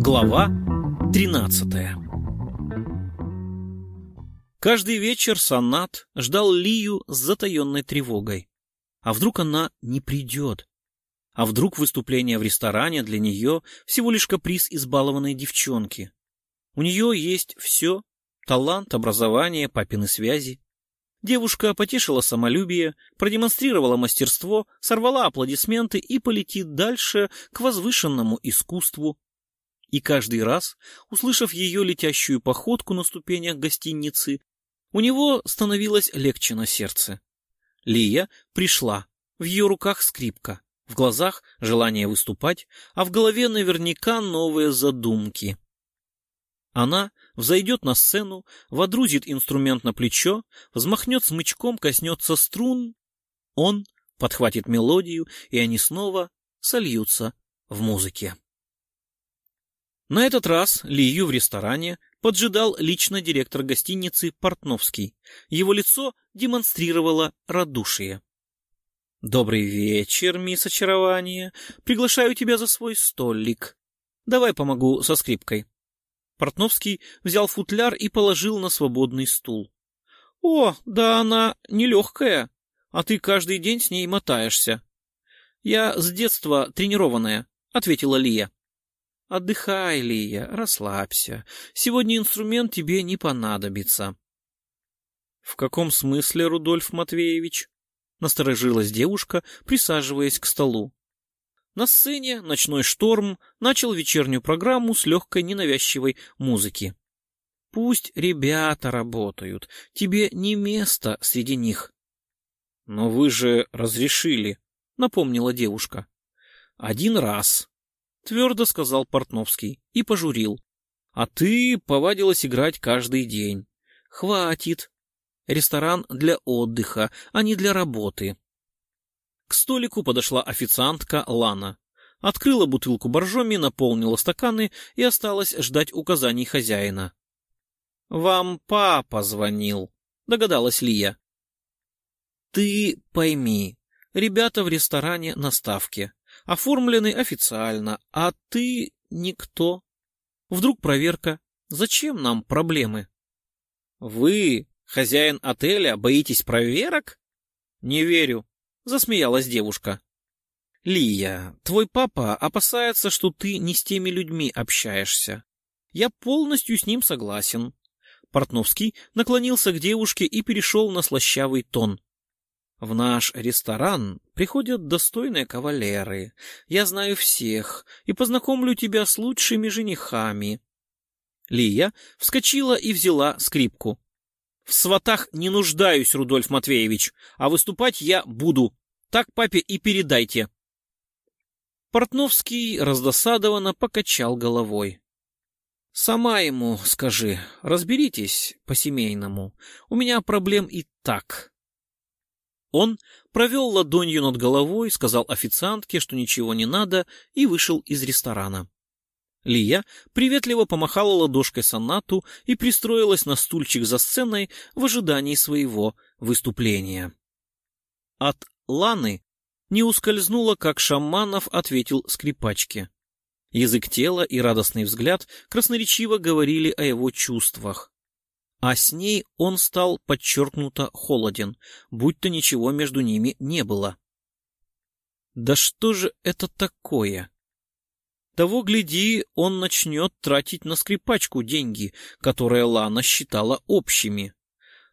Глава 13 Каждый вечер Санат ждал Лию с затаенной тревогой. А вдруг она не придет? А вдруг выступление в ресторане для нее всего лишь каприз избалованной девчонки? У нее есть все — талант, образование, папины связи. Девушка потешила самолюбие, продемонстрировала мастерство, сорвала аплодисменты и полетит дальше к возвышенному искусству. И каждый раз, услышав ее летящую походку на ступенях гостиницы, у него становилось легче на сердце. Лия пришла, в ее руках скрипка, в глазах желание выступать, а в голове наверняка новые задумки. Она взойдет на сцену, водрузит инструмент на плечо, взмахнет смычком, коснется струн. Он подхватит мелодию, и они снова сольются в музыке. На этот раз Лию в ресторане поджидал лично директор гостиницы Портновский. Его лицо демонстрировало радушие. «Добрый вечер, мисс Очарование. Приглашаю тебя за свой столик. Давай помогу со скрипкой». Портновский взял футляр и положил на свободный стул. «О, да она нелегкая, а ты каждый день с ней мотаешься». «Я с детства тренированная», — ответила Лия. «Отдыхай, Лия, расслабься. Сегодня инструмент тебе не понадобится». «В каком смысле, Рудольф Матвеевич?» — насторожилась девушка, присаживаясь к столу. На сцене «Ночной шторм» начал вечернюю программу с легкой ненавязчивой музыки. «Пусть ребята работают, тебе не место среди них». «Но вы же разрешили», — напомнила девушка. «Один раз», — твердо сказал Портновский и пожурил. «А ты повадилась играть каждый день. Хватит. Ресторан для отдыха, а не для работы». К столику подошла официантка Лана. Открыла бутылку боржоми, наполнила стаканы и осталась ждать указаний хозяина. «Вам папа звонил», — догадалась Лия. «Ты пойми, ребята в ресторане на ставке, оформлены официально, а ты никто. Вдруг проверка. Зачем нам проблемы?» «Вы, хозяин отеля, боитесь проверок?» «Не верю», — засмеялась девушка. «Лия, твой папа опасается, что ты не с теми людьми общаешься. Я полностью с ним согласен». Портновский наклонился к девушке и перешел на слащавый тон. «В наш ресторан приходят достойные кавалеры. Я знаю всех и познакомлю тебя с лучшими женихами». Лия вскочила и взяла скрипку. В сватах не нуждаюсь, Рудольф Матвеевич, а выступать я буду. Так папе и передайте. Портновский раздосадованно покачал головой. «Сама ему скажи, разберитесь по-семейному. У меня проблем и так». Он провел ладонью над головой, сказал официантке, что ничего не надо, и вышел из ресторана. Лия приветливо помахала ладошкой сонату и пристроилась на стульчик за сценой в ожидании своего выступления. От Ланы не ускользнуло, как Шаманов ответил скрипачке. Язык тела и радостный взгляд красноречиво говорили о его чувствах. А с ней он стал подчеркнуто холоден, будто ничего между ними не было. Да что же это такое? Того, гляди, он начнет тратить на скрипачку деньги, которые Лана считала общими.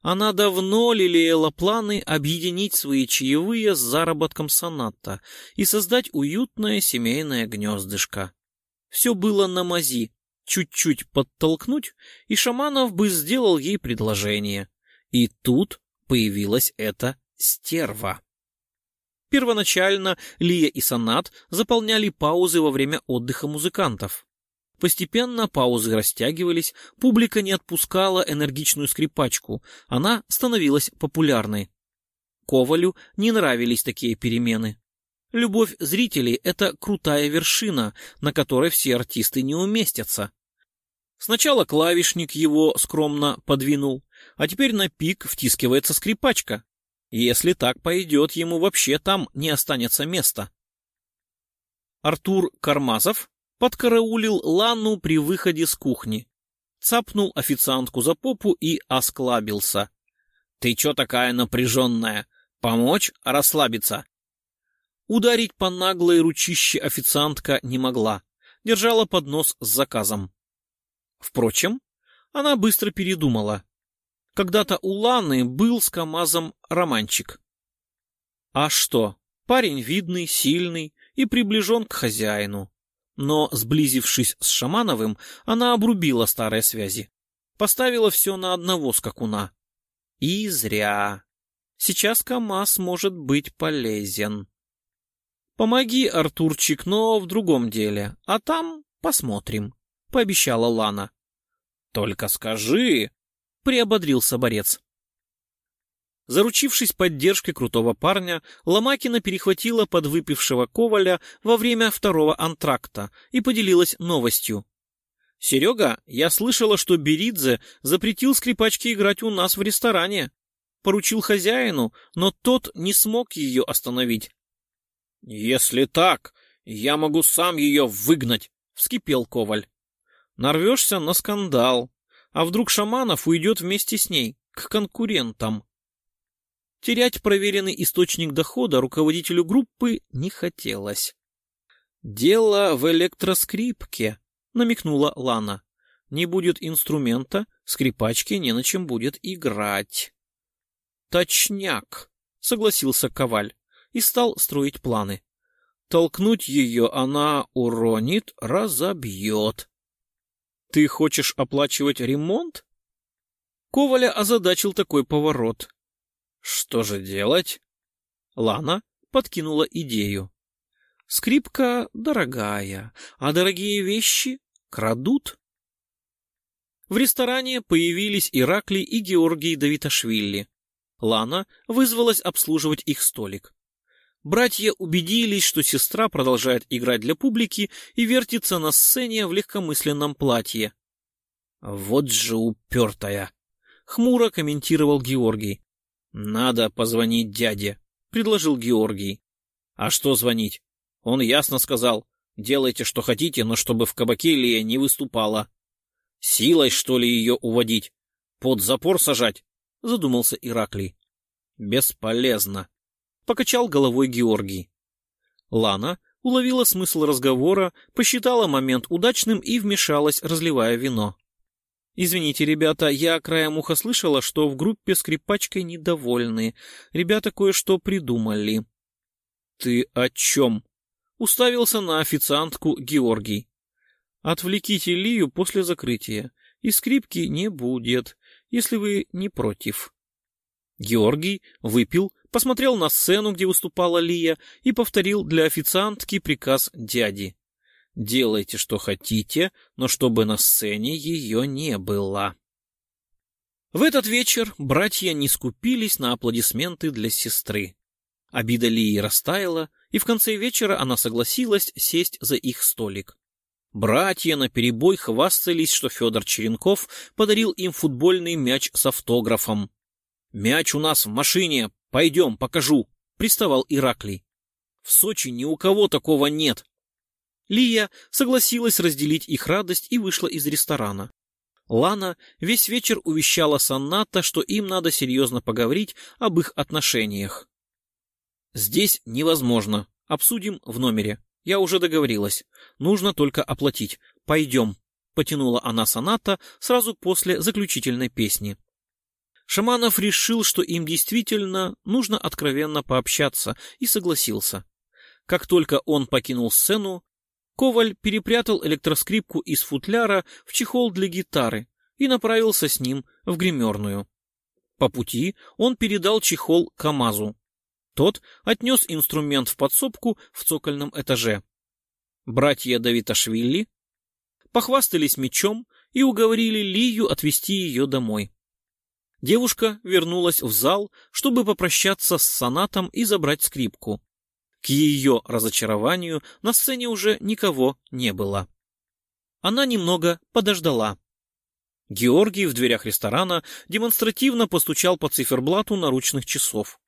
Она давно лелеяла планы объединить свои чаевые с заработком соната и создать уютное семейное гнездышко. Все было на мази, чуть-чуть подтолкнуть, и Шаманов бы сделал ей предложение. И тут появилась эта стерва. Первоначально Лия и Санат заполняли паузы во время отдыха музыкантов. Постепенно паузы растягивались, публика не отпускала энергичную скрипачку, она становилась популярной. Ковалю не нравились такие перемены. Любовь зрителей — это крутая вершина, на которой все артисты не уместятся. Сначала клавишник его скромно подвинул, а теперь на пик втискивается скрипачка. Если так пойдет, ему вообще там не останется места. Артур Кармазов подкараулил Ланну при выходе с кухни, цапнул официантку за попу и осклабился. — Ты чё такая напряженная? Помочь расслабиться? Ударить по наглой ручище официантка не могла, держала поднос с заказом. Впрочем, она быстро передумала. Когда-то у Ланы был с КамАЗом романчик. А что, парень видный, сильный и приближен к хозяину. Но, сблизившись с Шамановым, она обрубила старые связи. Поставила все на одного скакуна. И зря. Сейчас КамАЗ может быть полезен. Помоги, Артурчик, но в другом деле, а там посмотрим, — пообещала Лана. — Только скажи, — приободрился борец. Заручившись поддержкой крутого парня, Ломакина перехватила подвыпившего Коваля во время второго антракта и поделилась новостью. «Серега, я слышала, что Беридзе запретил скрипачке играть у нас в ресторане. Поручил хозяину, но тот не смог ее остановить». «Если так, я могу сам ее выгнать», — вскипел Коваль. «Нарвешься на скандал. А вдруг Шаманов уйдет вместе с ней, к конкурентам?» Терять проверенный источник дохода руководителю группы не хотелось. «Дело в электроскрипке», — намекнула Лана. «Не будет инструмента, скрипачке не на чем будет играть». «Точняк», — согласился Коваль и стал строить планы. Толкнуть ее она уронит, разобьет. «Ты хочешь оплачивать ремонт?» Коваля озадачил такой поворот. Что же делать? Лана подкинула идею. Скрипка дорогая, а дорогие вещи крадут. В ресторане появились Ираклий и Георгий Давиташвили. Лана вызвалась обслуживать их столик. Братья убедились, что сестра продолжает играть для публики и вертится на сцене в легкомысленном платье. «Вот же упертая!» — хмуро комментировал Георгий. «Надо позвонить дяде», — предложил Георгий. «А что звонить? Он ясно сказал, делайте, что хотите, но чтобы в кабаке Лия не выступала. Силой, что ли, ее уводить? Под запор сажать?» — задумался Ираклий. «Бесполезно», — покачал головой Георгий. Лана уловила смысл разговора, посчитала момент удачным и вмешалась, разливая вино. Извините, ребята, я краем уха слышала, что в группе скрипачкой недовольны. Ребята кое-что придумали. Ты о чем? Уставился на официантку Георгий. Отвлеките Лию после закрытия, и скрипки не будет, если вы не против. Георгий выпил, посмотрел на сцену, где выступала Лия, и повторил для официантки приказ дяди. Делайте, что хотите, но чтобы на сцене ее не было. В этот вечер братья не скупились на аплодисменты для сестры. Обида Лии растаяла, и в конце вечера она согласилась сесть за их столик. Братья наперебой хвастались, что Федор Черенков подарил им футбольный мяч с автографом. «Мяч у нас в машине, пойдем, покажу», — приставал Ираклий. «В Сочи ни у кого такого нет, Лия согласилась разделить их радость и вышла из ресторана. Лана весь вечер увещала Санната, что им надо серьезно поговорить об их отношениях. «Здесь невозможно. Обсудим в номере. Я уже договорилась. Нужно только оплатить. Пойдем», — потянула она Саната сразу после заключительной песни. Шаманов решил, что им действительно нужно откровенно пообщаться, и согласился. Как только он покинул сцену, Коваль перепрятал электроскрипку из футляра в чехол для гитары и направился с ним в гримерную. По пути он передал чехол КамАЗу. Тот отнес инструмент в подсобку в цокольном этаже. Братья Давиташвили похвастались мечом и уговорили Лию отвезти ее домой. Девушка вернулась в зал, чтобы попрощаться с сонатом и забрать скрипку. К ее разочарованию на сцене уже никого не было. Она немного подождала. Георгий в дверях ресторана демонстративно постучал по циферблату наручных часов.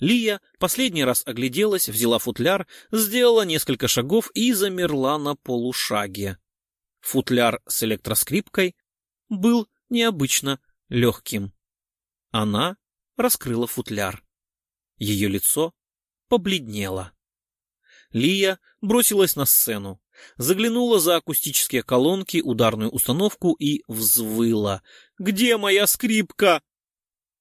Лия последний раз огляделась, взяла футляр, сделала несколько шагов и замерла на полушаге. Футляр с электроскрипкой был необычно легким. Она раскрыла футляр. Ее лицо побледнело. Лия бросилась на сцену, заглянула за акустические колонки, ударную установку и взвыла. «Где моя скрипка?»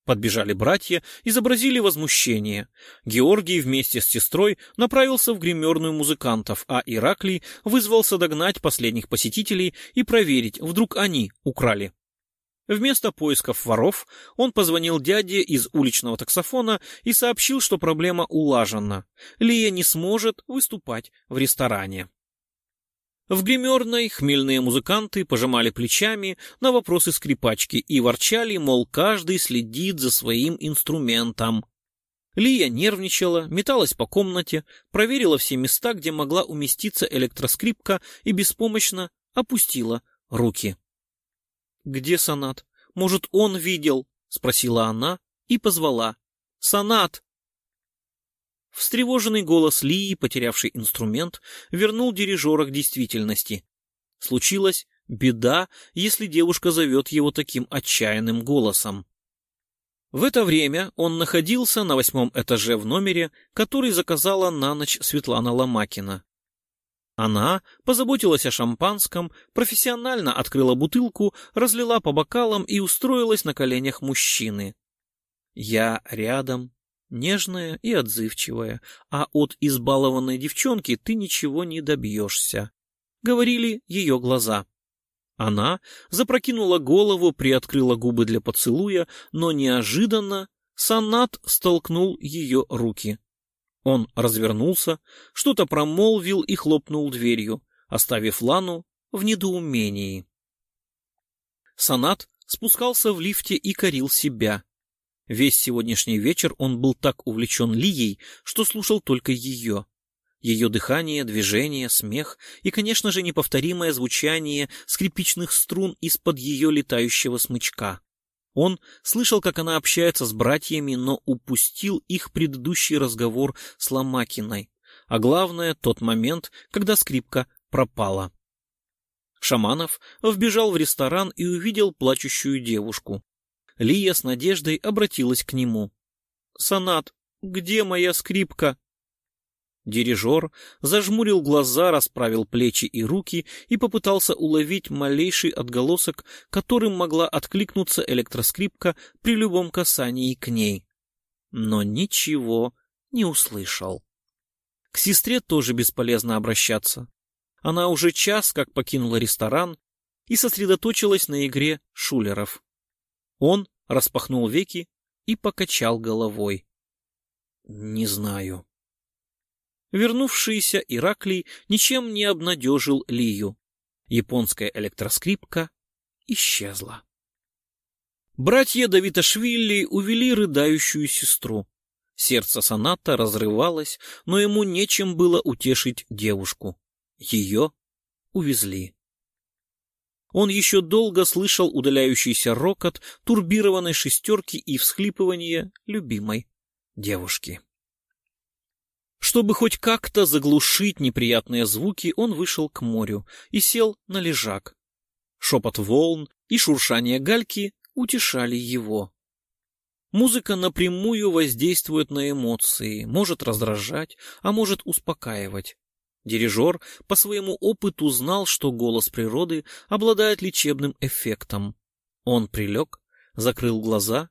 Подбежали братья, изобразили возмущение. Георгий вместе с сестрой направился в гримерную музыкантов, а Ираклий вызвался догнать последних посетителей и проверить, вдруг они украли. Вместо поисков воров он позвонил дяде из уличного таксофона и сообщил, что проблема улажена. Лия не сможет выступать в ресторане. В гримерной хмельные музыканты пожимали плечами на вопросы скрипачки и ворчали, мол, каждый следит за своим инструментом. Лия нервничала, металась по комнате, проверила все места, где могла уместиться электроскрипка и беспомощно опустила руки. «Где Санат? Может, он видел?» — спросила она и позвала. «Санат!» Встревоженный голос Лии, потерявший инструмент, вернул дирижера к действительности. Случилась беда, если девушка зовет его таким отчаянным голосом. В это время он находился на восьмом этаже в номере, который заказала на ночь Светлана Ломакина. Она позаботилась о шампанском, профессионально открыла бутылку, разлила по бокалам и устроилась на коленях мужчины. «Я рядом, нежная и отзывчивая, а от избалованной девчонки ты ничего не добьешься», — говорили ее глаза. Она запрокинула голову, приоткрыла губы для поцелуя, но неожиданно Санат столкнул ее руки. Он развернулся, что-то промолвил и хлопнул дверью, оставив Лану в недоумении. Санат спускался в лифте и корил себя. Весь сегодняшний вечер он был так увлечен Лией, что слушал только ее. Ее дыхание, движение, смех и, конечно же, неповторимое звучание скрипичных струн из-под ее летающего смычка. Он слышал, как она общается с братьями, но упустил их предыдущий разговор с Ломакиной, а главное, тот момент, когда скрипка пропала. Шаманов вбежал в ресторан и увидел плачущую девушку. Лия с надеждой обратилась к нему. «Санат, где моя скрипка?» Дирижер зажмурил глаза, расправил плечи и руки и попытался уловить малейший отголосок, которым могла откликнуться электроскрипка при любом касании к ней. Но ничего не услышал. К сестре тоже бесполезно обращаться. Она уже час как покинула ресторан и сосредоточилась на игре шулеров. Он распахнул веки и покачал головой. «Не знаю». Вернувшийся Ираклий ничем не обнадежил Лию. Японская электроскрипка исчезла. Братья Давиташвили увели рыдающую сестру. Сердце соната разрывалось, но ему нечем было утешить девушку. Ее увезли. Он еще долго слышал удаляющийся рокот турбированной шестерки и всхлипывание любимой девушки. Чтобы хоть как-то заглушить неприятные звуки, он вышел к морю и сел на лежак. Шепот волн и шуршание гальки утешали его. Музыка напрямую воздействует на эмоции, может раздражать, а может успокаивать. Дирижер по своему опыту знал, что голос природы обладает лечебным эффектом. Он прилег, закрыл глаза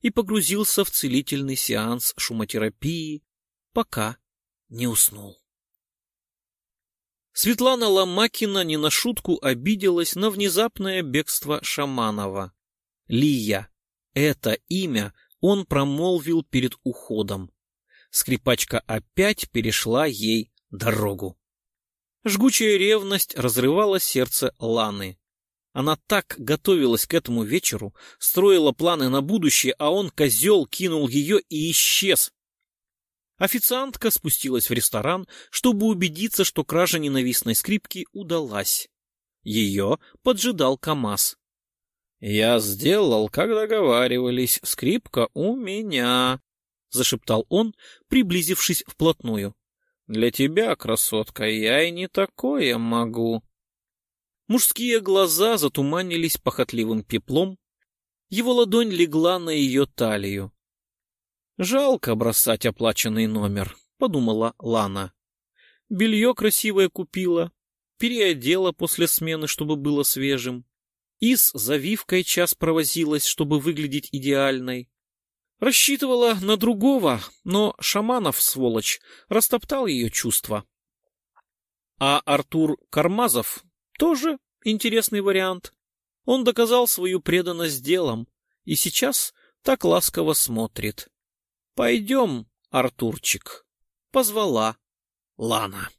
и погрузился в целительный сеанс шумотерапии, пока не уснул. Светлана Ломакина не на шутку обиделась на внезапное бегство Шаманова. Лия. Это имя он промолвил перед уходом. Скрипачка опять перешла ей дорогу. Жгучая ревность разрывала сердце Ланы. Она так готовилась к этому вечеру, строила планы на будущее, а он, козел, кинул ее и исчез. Официантка спустилась в ресторан, чтобы убедиться, что кража ненавистной скрипки удалась. Ее поджидал КамАЗ. «Я сделал, как договаривались, скрипка у меня», зашептал он, приблизившись вплотную. «Для тебя, красотка, я и не такое могу». Мужские глаза затуманились похотливым пеплом. Его ладонь легла на ее талию. «Жалко бросать оплаченный номер», — подумала Лана. «Белье красивое купила, переодела после смены, чтобы было свежим. И с завивкой час провозилась, чтобы выглядеть идеальной. Рассчитывала на другого, но Шаманов, сволочь, растоптал ее чувства. А Артур Кармазов тоже интересный вариант. Он доказал свою преданность делам и сейчас так ласково смотрит. «Пойдем, Артурчик», — позвала Лана.